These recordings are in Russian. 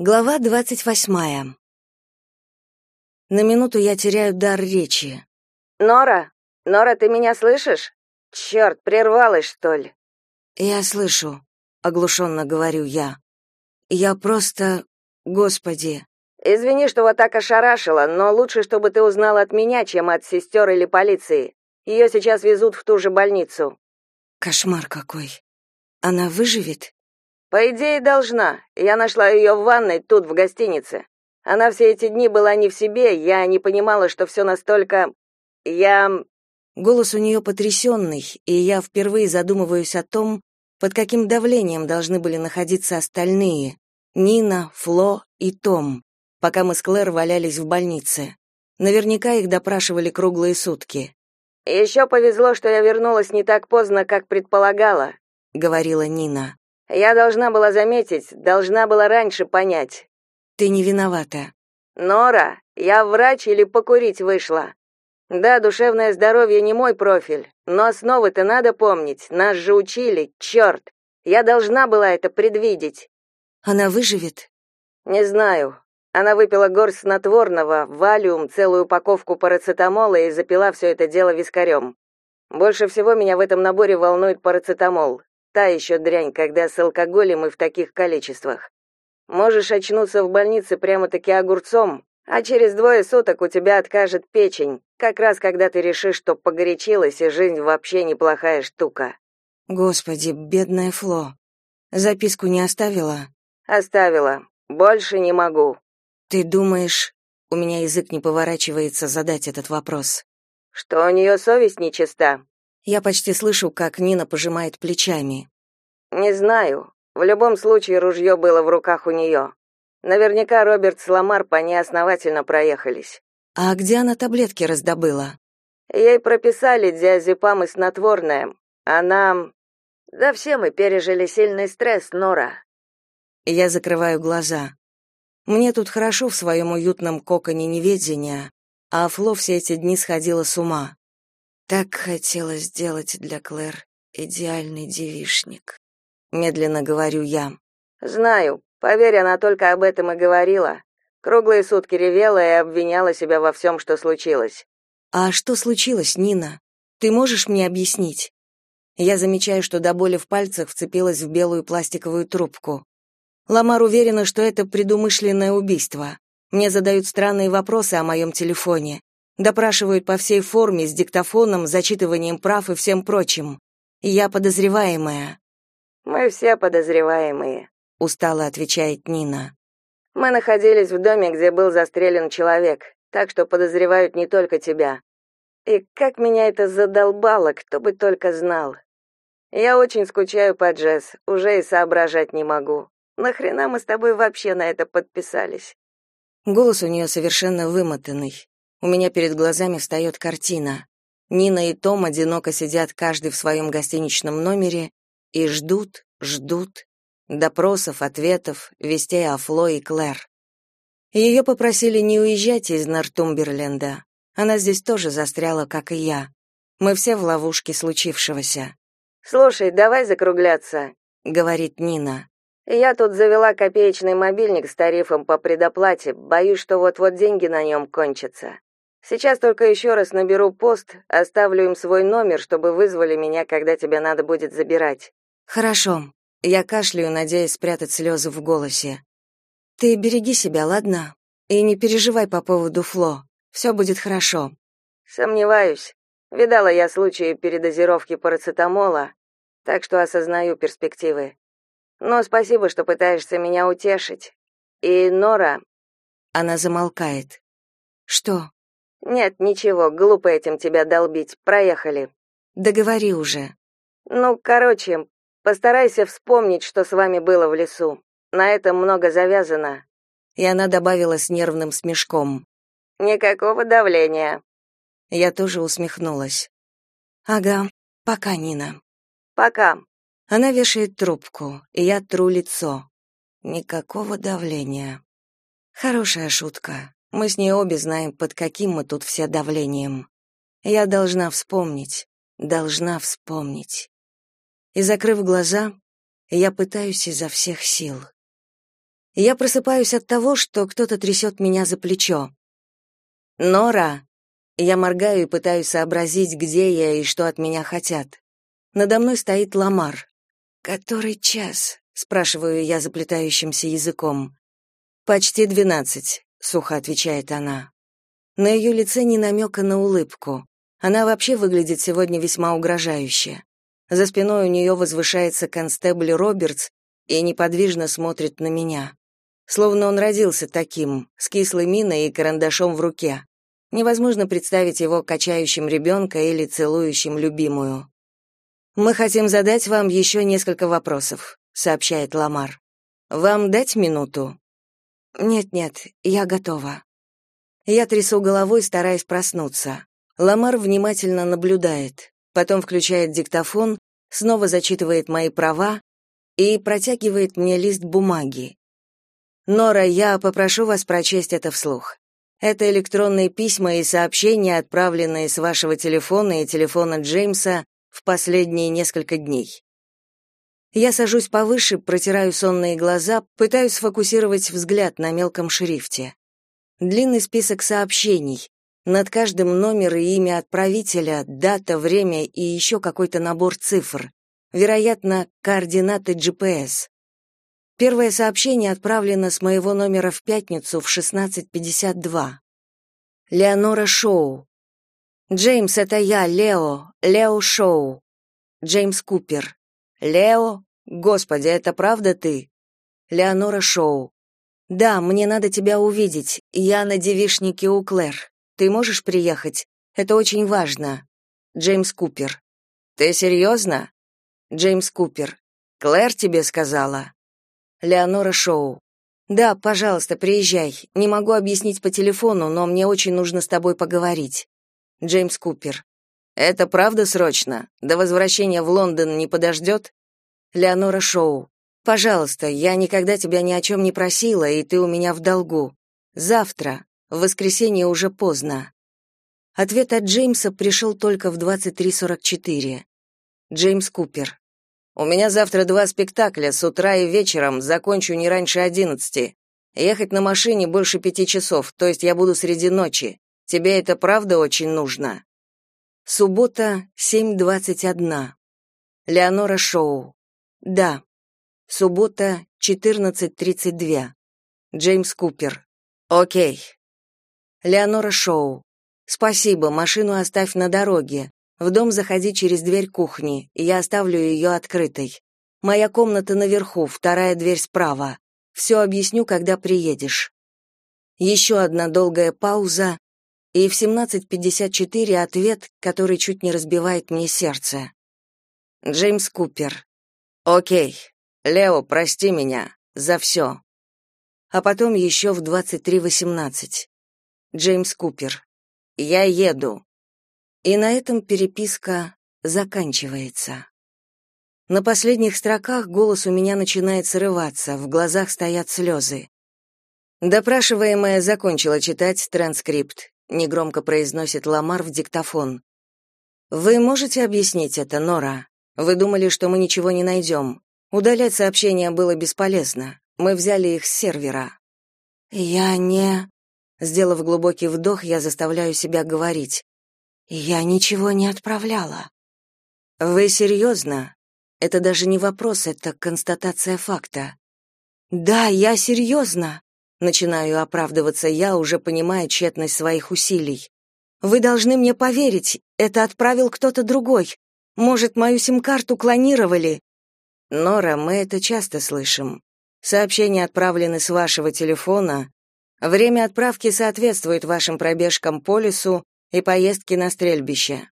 Глава двадцать восьмая. На минуту я теряю дар речи. «Нора! Нора, ты меня слышишь? Черт, прервалась, что ли?» «Я слышу», — оглушенно говорю я. «Я просто... Господи!» «Извини, что вот так ошарашила, но лучше, чтобы ты узнал от меня, чем от сестер или полиции. Ее сейчас везут в ту же больницу». «Кошмар какой! Она выживет?» По идее, должна. Я нашла ее в ванной тут, в гостинице. Она все эти дни была не в себе, я не понимала, что все настолько... Я... Голос у нее потрясенный, и я впервые задумываюсь о том, под каким давлением должны были находиться остальные — Нина, Фло и Том, пока мы с Клэр валялись в больнице. Наверняка их допрашивали круглые сутки. «Еще повезло, что я вернулась не так поздно, как предполагала», — говорила Нина. Я должна была заметить, должна была раньше понять. Ты не виновата. Нора, я врач или покурить вышла? Да, душевное здоровье не мой профиль, но основы-то надо помнить, нас же учили, черт. Я должна была это предвидеть. Она выживет? Не знаю. Она выпила горсть снотворного, валиум, целую упаковку парацетамола и запила все это дело вискарем. Больше всего меня в этом наборе волнует парацетамол. Та еще дрянь, когда с алкоголем и в таких количествах. Можешь очнуться в больнице прямо-таки огурцом, а через двое суток у тебя откажет печень, как раз когда ты решишь, что погорячилась, и жизнь вообще неплохая штука. Господи, бедная Фло. Записку не оставила? Оставила. Больше не могу. Ты думаешь, у меня язык не поворачивается задать этот вопрос. Что у нее совесть нечиста? Я почти слышу, как Нина пожимает плечами. Не знаю. В любом случае ружье было в руках у нее. Наверняка Роберт с Ламар по ней основательно проехались. А где она таблетки раздобыла? Ей прописали диазепам и снотворное. Она... Да все мы пережили сильный стресс, Нора. Я закрываю глаза. Мне тут хорошо в своем уютном коконе неведения, а Фло все эти дни сходила с ума. Так хотелось сделать для Клэр идеальный девишник. Медленно говорю я. Знаю. Поверь, она только об этом и говорила. Круглые сутки ревела и обвиняла себя во всем, что случилось. А что случилось, Нина? Ты можешь мне объяснить? Я замечаю, что до боли в пальцах вцепилась в белую пластиковую трубку. Ламар уверена, что это предумышленное убийство. Мне задают странные вопросы о моем телефоне. Допрашивают по всей форме, с диктофоном, зачитыванием прав и всем прочим. Я подозреваемая. Мы все подозреваемые, устало отвечает Нина. Мы находились в доме, где был застрелен человек, так что подозревают не только тебя. И как меня это задолбало, кто бы только знал. Я очень скучаю по Джесс, уже и соображать не могу. Нахрена мы с тобой вообще на это подписались? Голос у нее совершенно вымотанный. У меня перед глазами встает картина. Нина и Том одиноко сидят каждый в своем гостиничном номере и ждут, ждут допросов, ответов, вестей о Фло и Клэр. Ее попросили не уезжать из Нортумберленда. Она здесь тоже застряла, как и я. Мы все в ловушке случившегося. «Слушай, давай закругляться», — говорит Нина. «Я тут завела копеечный мобильник с тарифом по предоплате. Боюсь, что вот-вот деньги на нем кончатся. Сейчас только еще раз наберу пост, оставлю им свой номер, чтобы вызвали меня, когда тебе надо будет забирать. Хорошо. Я кашляю, надеясь спрятать слезы в голосе. Ты береги себя, ладно? И не переживай по поводу Фло. Все будет хорошо. Сомневаюсь. Видала я случаи передозировки парацетамола, так что осознаю перспективы. Но спасибо, что пытаешься меня утешить. И Нора... Она замолкает. Что? Нет, ничего, глупо этим тебя долбить. Проехали. Договори уже. Ну, короче, постарайся вспомнить, что с вами было в лесу. На этом много завязано. И она добавила с нервным смешком. Никакого давления. Я тоже усмехнулась. Ага, пока, Нина. Пока. Она вешает трубку, и я тру лицо. Никакого давления. Хорошая шутка. Мы с ней обе знаем, под каким мы тут все давлением. Я должна вспомнить, должна вспомнить. И закрыв глаза, я пытаюсь изо всех сил. Я просыпаюсь от того, что кто-то трясет меня за плечо. «Нора!» Я моргаю и пытаюсь сообразить, где я и что от меня хотят. Надо мной стоит Ламар. «Который час?» — спрашиваю я заплетающимся языком. «Почти двенадцать», — сухо отвечает она. На ее лице ни намека на улыбку. Она вообще выглядит сегодня весьма угрожающе. За спиной у нее возвышается констебль Робертс и неподвижно смотрит на меня. Словно он родился таким, с кислой миной и карандашом в руке. Невозможно представить его качающим ребенка или целующим любимую. «Мы хотим задать вам еще несколько вопросов», — сообщает Ламар. «Вам дать минуту?» «Нет-нет, я готова». Я трясу головой, стараясь проснуться. Ламар внимательно наблюдает, потом включает диктофон, снова зачитывает мои права и протягивает мне лист бумаги. «Нора, я попрошу вас прочесть это вслух. Это электронные письма и сообщения, отправленные с вашего телефона и телефона Джеймса в последние несколько дней. Я сажусь повыше, протираю сонные глаза, пытаюсь сфокусировать взгляд на мелком шрифте. Длинный список сообщений. Над каждым номер и имя отправителя, дата, время и еще какой-то набор цифр. Вероятно, координаты GPS. Первое сообщение отправлено с моего номера в пятницу в 16.52. Леонора Шоу. Джеймс, это я, Лео, Лео Шоу. Джеймс Купер. Лео? Господи, это правда ты? Леонора Шоу. Да, мне надо тебя увидеть. Я на девишнике у Клэр. Ты можешь приехать? Это очень важно. Джеймс Купер. Ты серьезно?» Джеймс Купер. Клэр тебе сказала. Леонора Шоу. Да, пожалуйста, приезжай. Не могу объяснить по телефону, но мне очень нужно с тобой поговорить. Джеймс Купер. Это правда срочно? До возвращения в Лондон не подождет?» Леонора Шоу. Пожалуйста, я никогда тебя ни о чем не просила, и ты у меня в долгу. Завтра, в воскресенье уже поздно. Ответ от Джеймса пришел только в 23:44. Джеймс Купер. У меня завтра два спектакля с утра и вечером, закончу не раньше одиннадцати. Ехать на машине больше пяти часов, то есть я буду среди ночи. Тебе это правда очень нужно? Суббота, 7:21. Леонора Шоу. Да. Суббота, 14.32. Джеймс Купер. Окей. Леонора Шоу. Спасибо, машину оставь на дороге. В дом заходи через дверь кухни, я оставлю ее открытой. Моя комната наверху, вторая дверь справа. Все объясню, когда приедешь. Еще одна долгая пауза, и в 17.54 ответ, который чуть не разбивает мне сердце. Джеймс Купер. Окей. Лео, прости меня за все. А потом еще в 23:18. Джеймс Купер. Я еду. И на этом переписка заканчивается. На последних строках голос у меня начинает срываться, в глазах стоят слезы. Допрашиваемая закончила читать транскрипт, негромко произносит Ламар в диктофон. Вы можете объяснить это, Нора? Вы думали, что мы ничего не найдем. Удалять сообщения было бесполезно. Мы взяли их с сервера. Я не Сделав глубокий вдох, я заставляю себя говорить. Я ничего не отправляла. Вы серьезно? Это даже не вопрос, это констатация факта. Да, я серьезно. Начинаю оправдываться я, уже понимая тщетность своих усилий. Вы должны мне поверить, это отправил кто-то другой. Может, мою сим-карту клонировали, Нора, мы это часто слышим. Сообщения отправлены с вашего телефона. Время отправки соответствует вашим пробежкам по лесу и поездке на стрельбище.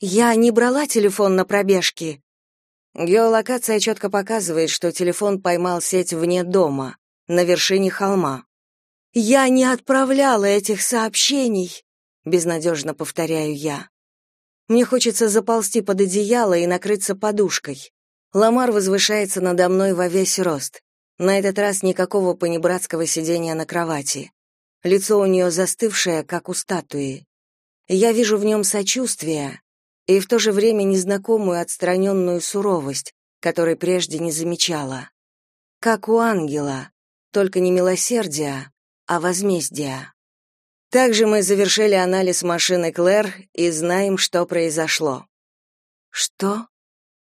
Я не брала телефон на пробежки. Геолокация четко показывает, что телефон поймал сеть вне дома, на вершине холма. Я не отправляла этих сообщений, безнадежно повторяю я. Мне хочется заползти под одеяло и накрыться подушкой. Ламар возвышается надо мной во весь рост. На этот раз никакого понебратского сидения на кровати. Лицо у нее застывшее, как у статуи. Я вижу в нем сочувствие и в то же время незнакомую отстраненную суровость, которой прежде не замечала. Как у ангела, только не милосердия, а возмездия. Также мы завершили анализ машины Клэр и знаем, что произошло. Что?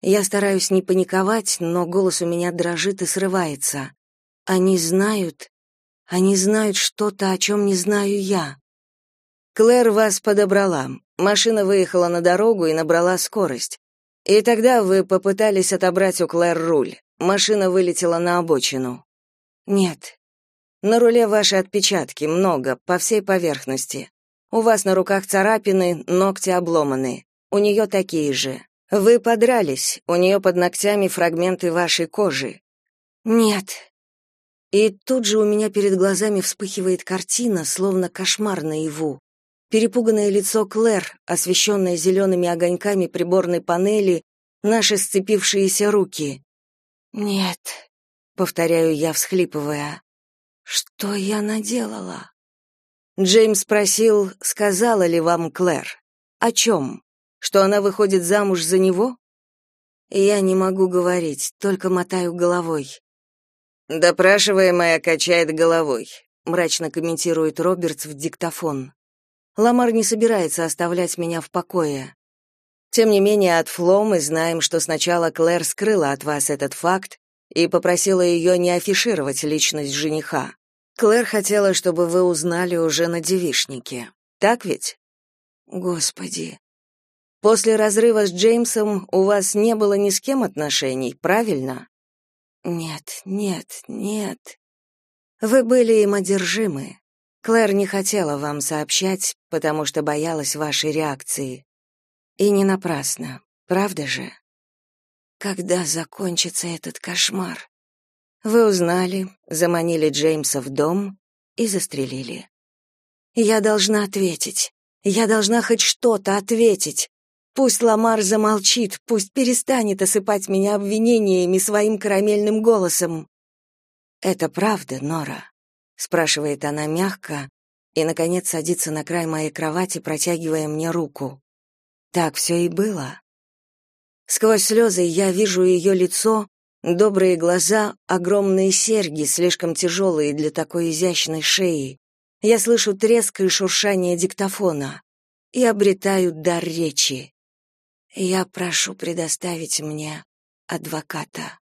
Я стараюсь не паниковать, но голос у меня дрожит и срывается. Они знают, они знают что-то, о чем не знаю я. Клэр вас подобрала. Машина выехала на дорогу и набрала скорость. И тогда вы попытались отобрать у Клэр руль. Машина вылетела на обочину. Нет. На руле ваши отпечатки, много, по всей поверхности. У вас на руках царапины, ногти обломаны. У нее такие же. Вы подрались, у нее под ногтями фрагменты вашей кожи. Нет. И тут же у меня перед глазами вспыхивает картина, словно кошмар наяву. Перепуганное лицо Клэр, освещенное зелеными огоньками приборной панели, наши сцепившиеся руки. «Нет», — повторяю я, всхлипывая. «Что я наделала?» Джеймс спросил, сказала ли вам Клэр. О чем? Что она выходит замуж за него? Я не могу говорить, только мотаю головой. Допрашиваемая качает головой, мрачно комментирует Робертс в диктофон. Ламар не собирается оставлять меня в покое. Тем не менее, от Фло мы знаем, что сначала Клэр скрыла от вас этот факт и попросила ее не афишировать личность жениха. Клэр хотела, чтобы вы узнали уже на девишнике. Так ведь? Господи. После разрыва с Джеймсом у вас не было ни с кем отношений, правильно? Нет, нет, нет. Вы были им одержимы. Клэр не хотела вам сообщать, потому что боялась вашей реакции. И не напрасно, правда же? Когда закончится этот кошмар? Вы узнали, заманили Джеймса в дом и застрелили. Я должна ответить. Я должна хоть что-то ответить. Пусть Ламар замолчит, пусть перестанет осыпать меня обвинениями своим карамельным голосом. Это правда, Нора, спрашивает она мягко и наконец садится на край моей кровати, протягивая мне руку. Так все и было. Сквозь слезы я вижу ее лицо, добрые глаза, огромные серьги, слишком тяжелые для такой изящной шеи. Я слышу треск и шуршание диктофона и обретаю дар речи. Я прошу предоставить мне адвоката.